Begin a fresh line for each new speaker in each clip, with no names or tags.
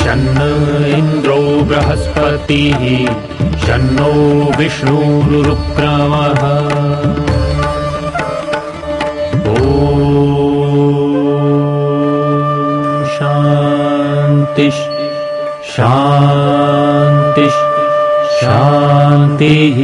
शन्न इन्द्रो बृहस्पतिः शन्नो विष्णुरुक्रमः शान्ति शान्ति शान्तिः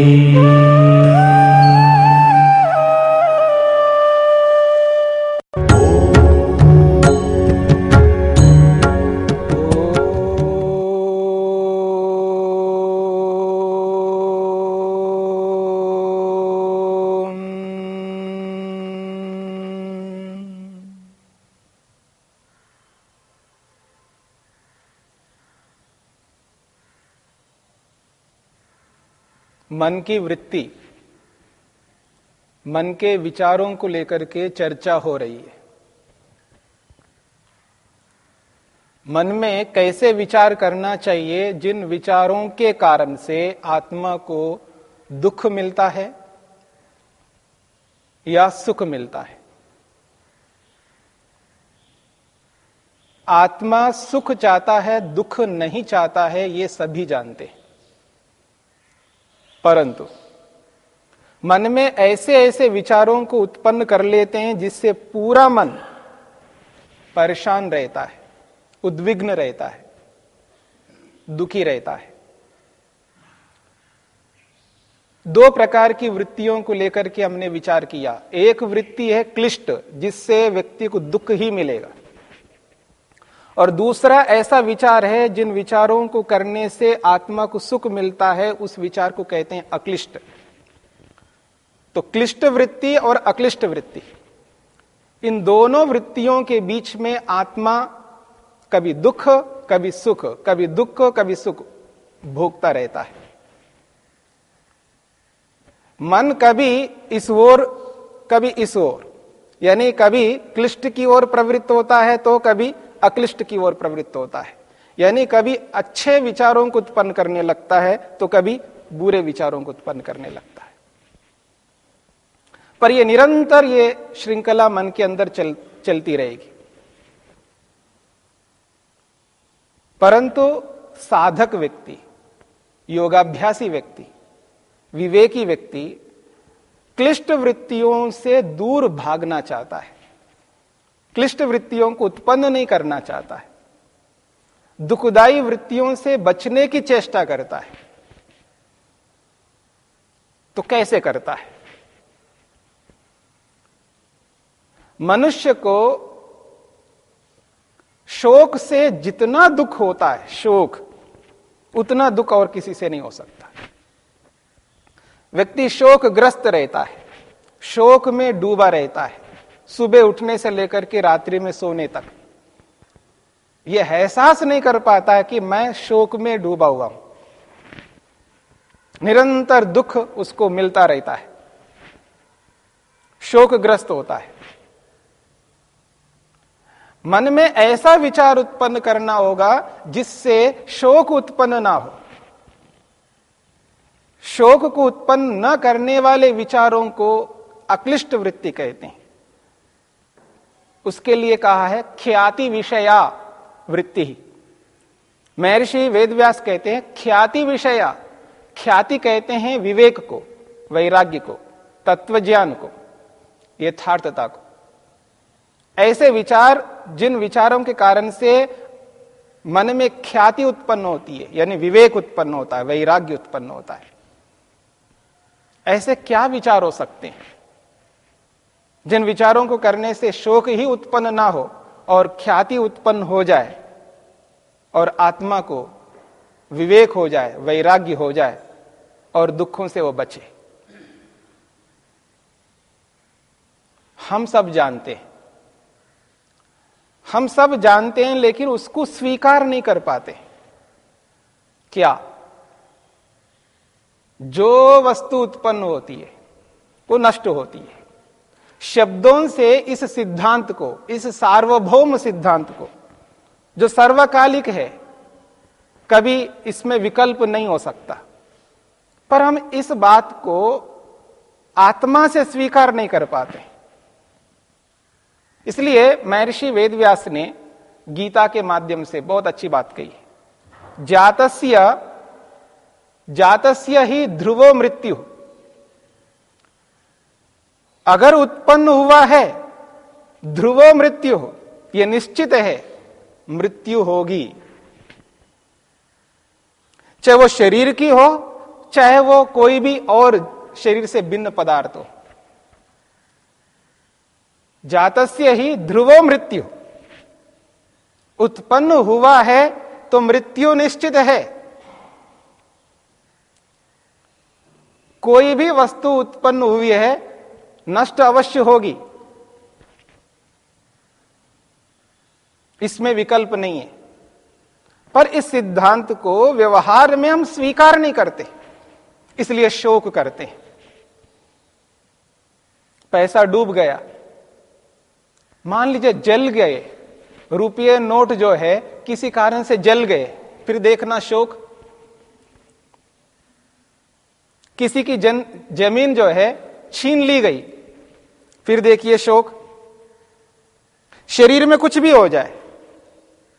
मन की वृत्ति, मन के विचारों को लेकर के चर्चा हो रही है। मन में कैसे विचार करना चाहिए, जिन विचारों के कारण से आत्मा को दुख मिलता है या सुख मिलता है। आत्मा सुख चाहता है, दुख नहीं चाहता है, ये सभी जानते हैं। परंतु, मन में ऐसे ऐसे विचारों को उत्पन्न कर लेते हैं जिससे पूरा मन परेशान रहता है, उद्विग्न रहता है, दुखी रहता है। दो प्रकार की वृत्तियों को लेकर के हमने विचार किया। एक वृत्ति है क्लिष्ट, जिससे व्यक्ति को दुख ही मिलेगा। और दूसरा ऐसा विचार है, जिन विचारों को करने से आत्मा को सुख मिलता है, उस विचार को कहते हैं अक्लिष्ट। तो क्लिष्ट वृत्ति और अक्लिष्ट वृत्ति। इन दोनों वृत्तियों के बीच में आत्मा कभी दुख, कभी सुख, कभी दुख, कभी सुख भोगता रहता है। मन कभी इस ओर, कभी इस ओर। यानी कभी क्लिष्ट की ओर प्रवृत्त होता है तो कभी अक्लिष्ट की ओर प्रवृत्त होता है। यानी कभी अच्छे विचारों को उत्पन्न करने लगता है तो कभी बुरे विचारों को उत्पन्न करने लगता है। पर यह निरंतर ये श्रृंखला मन के अंदर चल, चलती रहेगी। परंतु साधक व्यक्ति योगाभ्यासी व्यक्ति विवेकी व्यक्ति क्लिष्ट वृत्तियों से दूर भागना चाहता है। क्लिष्ट वृत्तियों को उत्पन्न नहीं करना चाहता है। दुखदाई वृत्तियों से बचने की चेष्टा करता है। तो कैसे करता है? मनुष्य को शोक से जितना दुख होता है, शोक, उतना दुख और किसी से नहीं हो सकता। व्यक्ति शोक ग्रस्त रहता है, शोक में डूबा रहता है। सुबह उठने से लेकर के रात्रि में सोने तक। यह एहसास नहीं कर पाता कि मैं शोक में डूबा हुआ हूँ। निरंतर दुख उसको मिलता रहता है। शोकग्रस्त होता है। मन में ऐसा विचार उत्पन्न करना होगा जिससे शोक उत्पन्न ना हो। शोक को उत्पन्न न करने वाले विचारों को अक्लिष्ट वृत्ति कहते हैं। उसके लिए कहा है, ख्याति विषया वृत्ति ही। महर्षि वेदव्यास कहते हैं, ख्याति विषया। ख्याति कहते हैं विवेक को, वैराग्य को, तत्वज्ञान को, यथार्थता को। ऐसे विचार, जिन विचारों के कारण से मन में ख्याति उत्पन्न होती है, यानी विवेक उत्पन्न होता है, वैराग्य उत्पन्न होता है, ऐसे क्या विचार हो सकते हैं? जिन विचारों को करने से शोक ही उत्पन्न ना हो और ख्याति उत्पन्न हो जाए और आत्मा को विवेक हो जाए, वैराग्य हो जाए और दुखों से वो बचे। हम सब जानते हैं। हम सब जानते हैं लेकिन उसको स्वीकार नहीं कर पाते। क्या? जो वस्तु उत्पन्न होती है, वो नष्ट होती है। शब्दों से इस सिद्धांत को, इस सार्वभौम सिद्धांत को, जो सर्वकालिक है, कभी इसमें विकल्प नहीं हो सकता। पर हम इस बात को आत्मा से स्वीकार नहीं कर पाते। इसलिए महर्षि वेदव्यास ने गीता के माध्यम से बहुत अच्छी बात कही। जातस्य जातस्य ही ध्रुवो मृत्यु। अगर उत्पन्न हुआ है, ध्रुवो मृत्यु यह निश्चित है, मृत्यु होगी। चाहे वो शरीर की हो, चाहे वो कोई भी और शरीर से भिन्न पदार्थ हो। जातस्य ही ध्रुवो मृत्यु। उत्पन्न हुआ है तो मृत्यु निश्चित है। कोई भी वस्तु उत्पन्न हुई है नष्ट अवश्य होगी। इसमें विकल्प नहीं है। पर इस सिद्धांत को व्यवहार में हम स्वीकार नहीं करते, इसलिए शोक करते हैं। पैसा डूब गया। मान लीजिए जल गए। रुपये नोट जो है, किसी कारण से जल गए, फिर देखना शोक। किसी की जन, ज़मीन जो है छीन ली गई। फिर देखिए शोक। शरीर में कुछ भी हो जाए,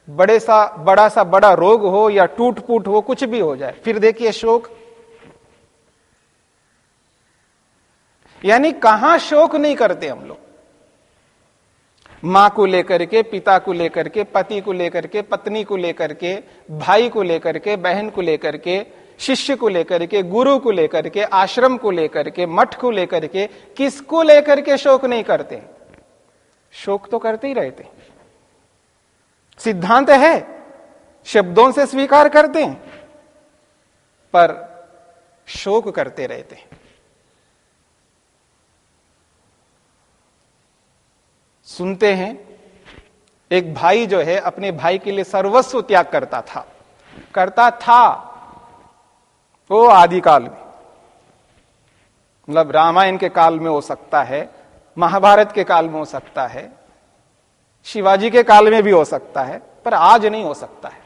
बड़े सा, बड़ा सा, बड़ा रोग हो या टूट फूट हो, कुछ भी हो जाए, फिर देखिए शोक। यानी कहाँ शोक नहीं करते हम लोग? माँ को लेकर के, पिता को लेकर के, पति को लेकर के, पत्नी को लेकर के, भाई को लेकर के, बहन को लेकर के शिष्य को लेकर के, गुरु को लेकर के, आश्रम को लेकर के, मठ को लेकर के, किसको लेकर के शोक नहीं करते? शोक तो करते ही रहते सिद्धांत है, शब्दों से स्वीकार करते हैं, पर शोक करते रहते हैं। सुनते हैं, एक भाई जो है, अपने भाई के लिए सर्वस्व त्याग करता था। करता था वो आदिकाल में। मतलब रामायण के काल में हो सकता है, महाभारत के काल में हो सकता है, शिवाजी के काल में भी हो सकता है, पर आज नहीं हो सकता है।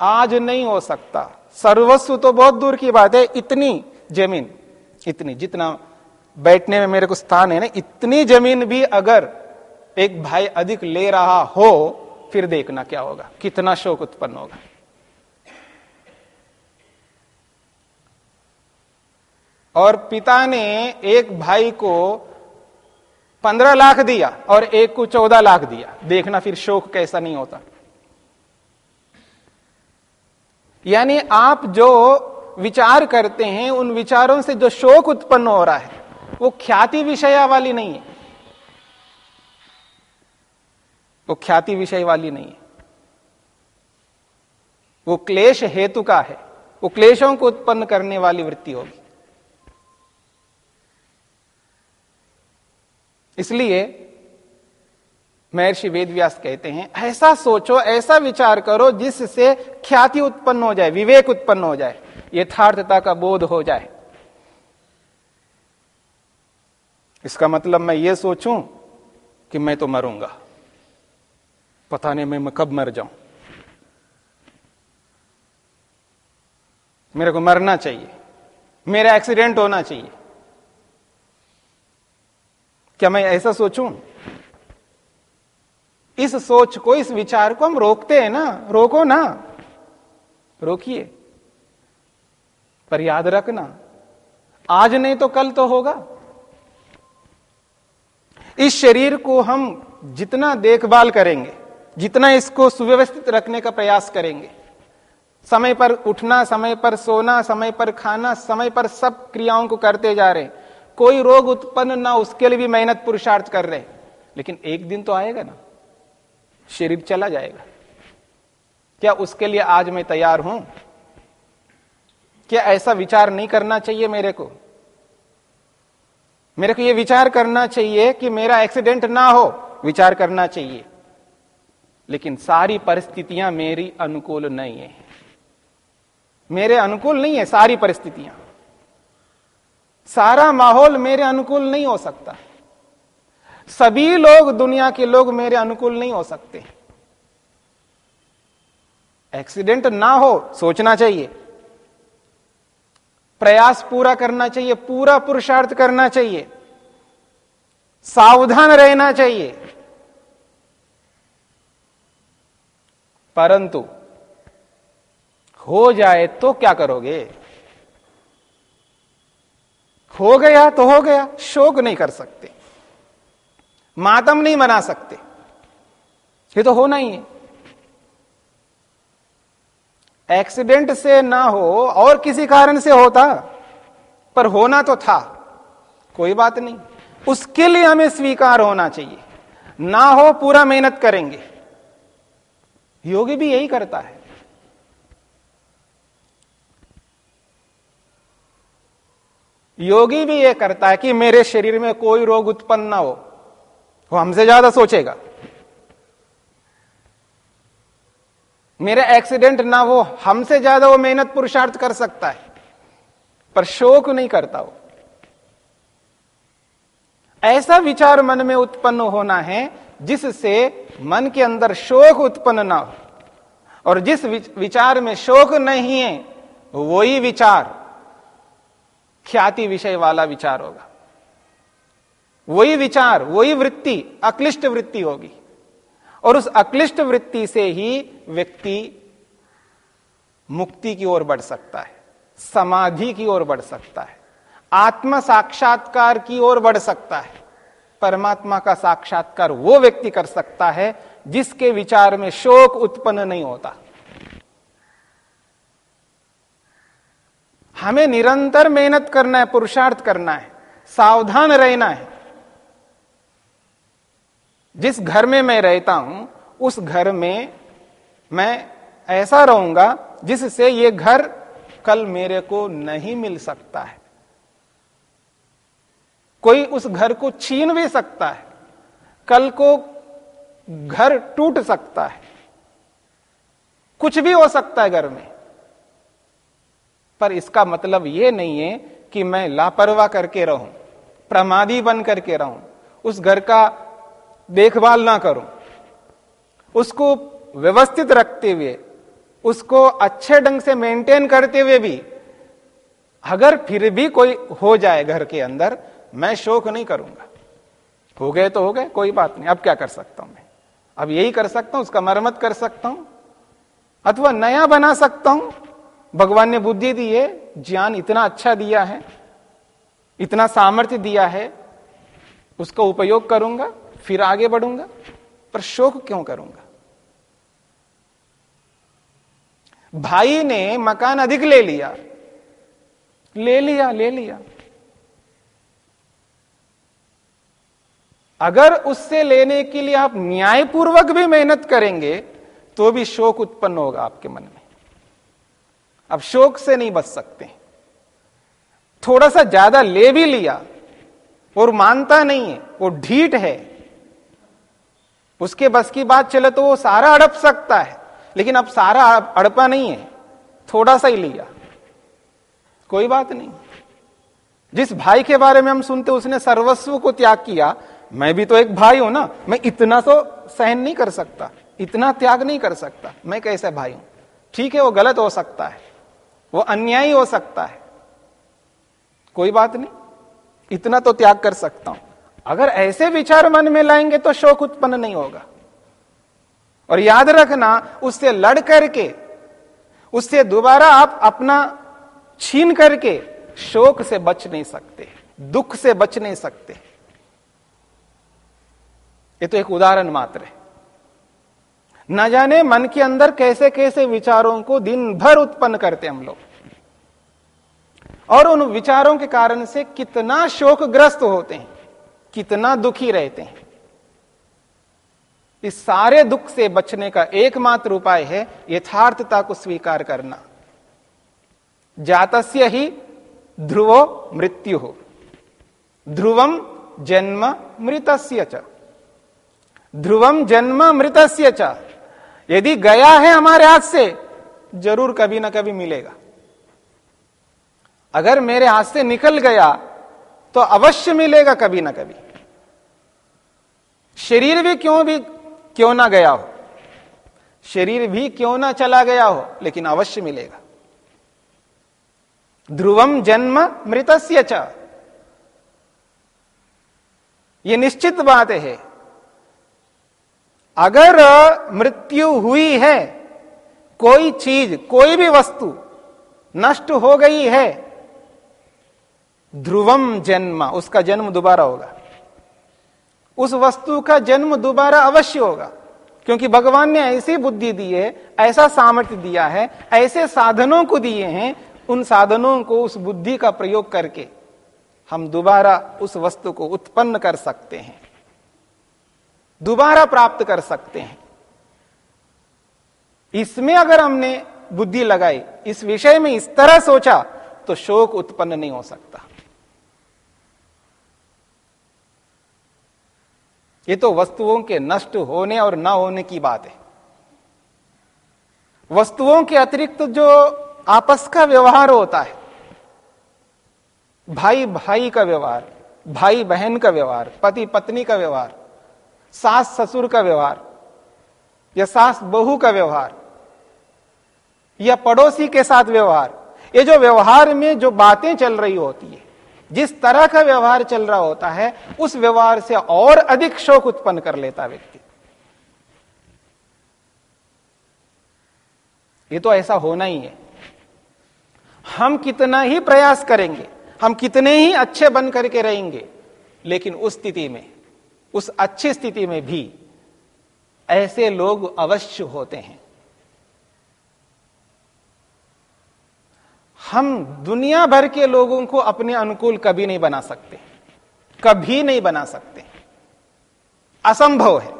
आज नहीं हो सकता। सर्वस्व तो बहुत दूर की बात है, इतनी ज़मीन, इतनी, जितना बैठने में मेरे को स्थान है ना, इतनी ज़मीन भी अगर एक भाई अधिक ले रहा हो, फिर देखना क्या होगा, कितना शोक उत्पन्न होगा। और पिता ने एक भाई को पंद्रह लाख दिया और एक को चौदह लाख दिया। देखना फिर शोक कैसा नहीं होता। यानी आप जो विचार करते हैं, उन विचारों से जो शोक उत्पन्न हो रहा है, वो ख्याति विषया वाली नहीं है। वो ख्याति विषय वाली नहीं है। वो क्लेश हेतु का है। वो क्लेशों को उत्पन्न करने वाली वृत्ति होगी। इसलिए महर्षि वेदव्यास कहते हैं, ऐसा सोचो, ऐसा विचार करो जिससे ख्याति उत्पन्न हो जाए, विवेक उत्पन्न हो जाए, यथार्थता का बोध हो जाए। इसका मतलब मैं ये सोचूं कि मैं तो मरूँगा। पता नहीं मैं कब मर जाऊँ। मेरे को मरना चाहिए। मेरा एक्सीडेंट होना चाहिए। क्या मैं ऐसा सोचूं? इस सोच को, इस विचार को हम रोकते हैं ना? रोको ना। रोकिए। पर याद रखना, आज नहीं तो कल तो होगा। इस शरीर को हम जितना देखभाल करेंगे, जितना इसको सुव्यवस्थित रखने का प्रयास करेंगे, समय पर उठना, समय पर सोना, समय पर खाना, समय पर सब क्रियाओं को करते जा रहे कोई रोग उत्पन्न ना उसके लिए भी मेहनत पुरुषार्थ कर रहे लेकिन एक दिन तो आएगा ना, शरीर चला जाएगा। क्या उसके लिए आज मैं तैयार हूँ? क्या ऐसा विचार नहीं करना चाहिए मेरे को? मेरे को यह विचार करना चाहिए कि मेरा एक्सीडेंट ना हो, विचार करना चाहिए। लेकिन सारी परिस्थितियाँ मेरी अनुकूल नहीं है। मेरे अनुकूल नहीं है सारी परिस्थितियाँ। सारा माहौल मेरे अनुकूल नहीं हो सकता। सभी लोग, दुनिया के लोग मेरे अनुकूल नहीं हो सकते। एक्सीडेंट ना हो, सोचना चाहिए। प्रयास पूरा करना चाहिए, पूरा पुरुषार्थ करना चाहिए। सावधान रहना चाहिए। परंतु, हो जाए तो क्या करोगे? हो गया तो हो गया, शोक नहीं कर सकते। मातम नहीं मना सकते। ये तो होना ही है। एक्सीडेंट से ना हो, और किसी कारण से होता, पर होना तो था। कोई बात नहीं। उसके लिए हमें स्वीकार होना चाहिए। ना हो, पूरा मेहनत करेंगे। योगी भी यही करता है। योगी भी यह करता है कि मेरे शरीर में कोई रोग उत्पन्न ना हो, वो हमसे ज़्यादा सोचेगा। मेरा एक्सीडेंट ना हो, हमसे ज़्यादा वो मेहनत पुरुषार्थ कर सकता है, पर शोक नहीं करता वो। ऐसा विचार मन में उत्पन्न होना है, जिससे मन के अंदर शोक उत्पन्न ना हो, और जिस विचार में शोक नहीं है, वही विचार ख्याति विषय वाला विचार होगा। वही विचार, वही वृत्ति, अक्लिष्ट वृत्ति होगी। और उस अक्लिष्ट वृत्ति से ही व्यक्ति मुक्ति की ओर बढ़ सकता है, समाधि की ओर बढ़ सकता है, आत्म साक्षात्कार की ओर बढ़ सकता है, परमात्मा का साक्षात्कार वो व्यक्ति कर सकता है जिसके विचार में शोक उत्पन्न नहीं होता। हमें निरंतर मेहनत करना है, पुरुषार्थ करना है, सावधान रहना है। जिस घर में मैं रहता हूँ, उस घर में मैं ऐसा रहूँगा जिससे ये घर कल मेरे को नहीं मिल सकता है। कोई उस घर को छीन भी सकता है, कल को घर टूट सकता है, कुछ भी हो सकता है घर में। पर इसका मतलब यह नहीं है कि मैं लापरवाह करके रहूँ, प्रमादी बन करके रहूँ, उस घर का देखभाल ना करूँ। उसको व्यवस्थित रखते हुए, उसको अच्छे ढंग से मेंटेन करते हुए भी, अगर फिर भी कोई हो जाए घर के अंदर, मैं शोक नहीं करूँगा। हो गए तो हो गए, कोई बात नहीं, अब क्या कर सकता हूँ मैं? अब यही कर सकता हूँ, उसका मरम्मत कर सकता हूँ, अथवा नया बना सकता हूँ भगवान ने बुद्धि दी है, ज्ञान इतना अच्छा दिया है, इतना सामर्थ्य दिया है, उसका उपयोग करूँगा, फिर आगे बढ़ूँगा, पर शोक क्यों करूँगा? भाई ने मकान अधिक ले लिया। ले लिया ले लिया। अगर उससे लेने के लिए आप न्यायपूर्वक भी मेहनत करेंगे तो भी शोक उत्पन्न होगा आपके मन में। अब शोक से नहीं बच सकते। थोड़ा सा ज़्यादा ले भी लिया, और मानता नहीं है, वो ढीठ है। उसके बस की बात चले तो वो सारा अड़प सकता है, लेकिन अब सारा अड़पा नहीं है, थोड़ा सा ही लिया। कोई बात नहीं। जिस भाई के बारे में हम सुनते, उसने सर्वस्व को त्याग किया। मैं भी तो एक भाई हूँ ना, मैं इतना तो सहन नहीं कर सकता, इतना त्याग नहीं कर सकता, मैं कैसे भाई हूँ? ठीक है, वो गलत हो सकता है। वो अन्यायी हो सकता है। कोई बात नहीं, इतना तो त्याग कर सकता हूँ। अगर ऐसे विचार मन में लाएँगे तो शोक उत्पन्न नहीं होगा। और याद रखना, उससे लड़ करके, उससे दोबारा आप अपना छीन करके शोक से बच नहीं सकते, दुख से बच नहीं सकते। ये तो एक उदाहरण मात्र है। न जाने मन के अंदर कैसे कैसे विचारों को दिन भर उत्पन्न करते हम लोग। और उन विचारों के कारण से कितना शोकग्रस्त होते हैं, कितना दुखी रहते हैं। इस सारे दुख से बचने का एकमात्र उपाय है यथार्थता को स्वीकार करना। जातस्य ही ध्रुवो मृत्यु हो ध्रुवम जन्म मृतस्य च। ध्रुवम जन्म मृतस्य च। यदि गया है हमारे हाथ से, ज़रूर कभी ना कभी मिलेगा। अगर मेरे हाथ से निकल गया तो अवश्य मिलेगा कभी ना कभी। शरीर भी क्यों भी, क्यों ना गया हो? शरीर भी क्यों ना चला गया हो, लेकिन अवश्य मिलेगा। ध्रुवम जन्म मृतस्य च। ये निश्चित बात है। अगर मृत्यु हुई है, कोई चीज़, कोई भी वस्तु नष्ट हो गई है, ध्रुवम जन्म, उसका जन्म दोबारा होगा। उस वस्तु का जन्म दोबारा अवश्य होगा, क्योंकि भगवान ने ऐसी बुद्धि दी है, ऐसा सामर्थ्य दिया है, ऐसे साधनों को दिए हैं, उन साधनों को, उस बुद्धि का प्रयोग करके हम दोबारा उस वस्तु को उत्पन्न कर सकते हैं। दोबारा प्राप्त कर सकते हैं। इसमें अगर हमने बुद्धि लगाई, इस विषय में इस तरह सोचा तो शोक उत्पन्न नहीं हो सकता। ये तो वस्तुओं के नष्ट होने और न होने की बात है। वस्तुओं के अतिरिक्त जो आपस का व्यवहार होता है भाई भाई का व्यवहार भाई बहन का व्यवहार पति पत्नी का व्यवहार सास ससुर का व्यवहार, या सास बहू का व्यवहार, या पड़ोसी के साथ व्यवहार, ये जो व्यवहार में जो बातें चल रही होती है, जिस तरह का व्यवहार चल रहा होता है, उस व्यवहार से और अधिक शोक उत्पन्न कर लेता व्यक्ति। ये तो ऐसा होना ही है। हम कितना ही प्रयास करेंगे, हम कितने ही अच्छे बन करके रहेंगे, लेकिन उस स्थिति में उस अच्छी स्थिति में भी ऐसे लोग अवश्य होते हैं। हम दुनिया भर के लोगों को अपने अनुकूल कभी नहीं बना सकते। कभी नहीं बना सकते। असंभव है।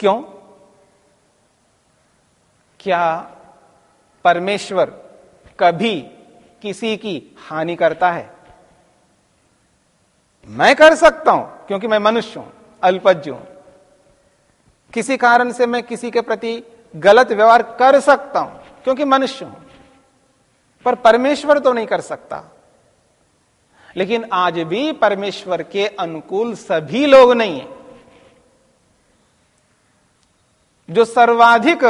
क्यों? क्या परमेश्वर कभी किसी की हानि करता है? मैं कर सकता हूँ, क्योंकि मैं मनुष्य हूँ, अल्पज्ञ हूँ। किसी कारण से मैं किसी के प्रति गलत व्यवहार कर सकता हूँ, क्योंकि मनुष्य हूँ। पर परमेश्वर तो नहीं कर सकता। लेकिन आज भी परमेश्वर के अनुकूल सभी लोग नहीं है। जो सर्वाधिक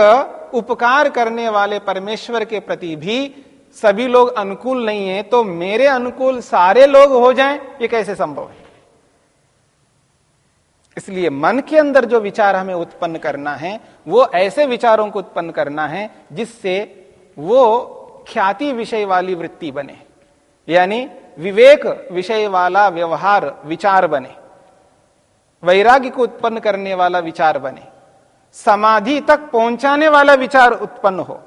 उपकार करने वाले परमेश्वर के प्रति भी सभी लोग अनुकूल नहीं है तो मेरे अनुकूल सारे लोग हो जाएँ, ये कैसे संभव है? इसलिए मन के अंदर जो विचार हमें उत्पन्न करना है, वो ऐसे विचारों को उत्पन्न करना है, जिससे वो ख्याति विषय वाली वृत्ति बने। यानी विवेक विषय वाला व्यवहार, विचार बने। वैराग्य को उत्पन्न करने वाला विचार बने। समाधि तक पहुँचाने वाला विचार उत्पन्न हो।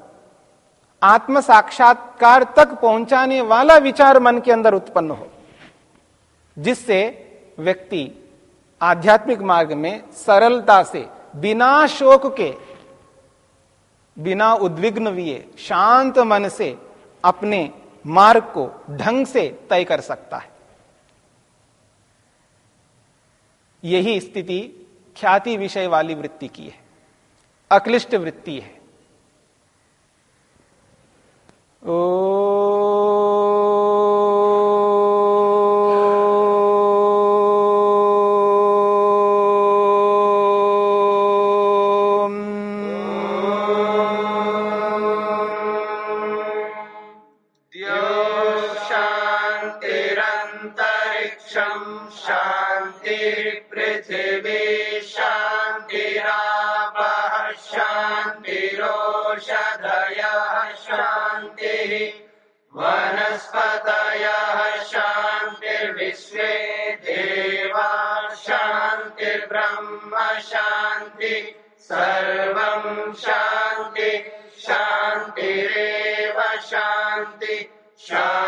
आत्म साक्षात्कार तक पहुँचाने वाला विचार मन के अंदर उत्पन्न हो, जिससे व्यक्ति आध्यात्मिक मार्ग में सरलता से, बिना शोक के, बिना उद्विग्न हुए, शांत मन से अपने मार्ग को ढंग से तय कर सकता है। यही स्थिति ख्याति विषय वाली वृत्ति की है, अक्लिष्ट वृत्ति है। Oh.
शांति शांतिरेव शांति शांति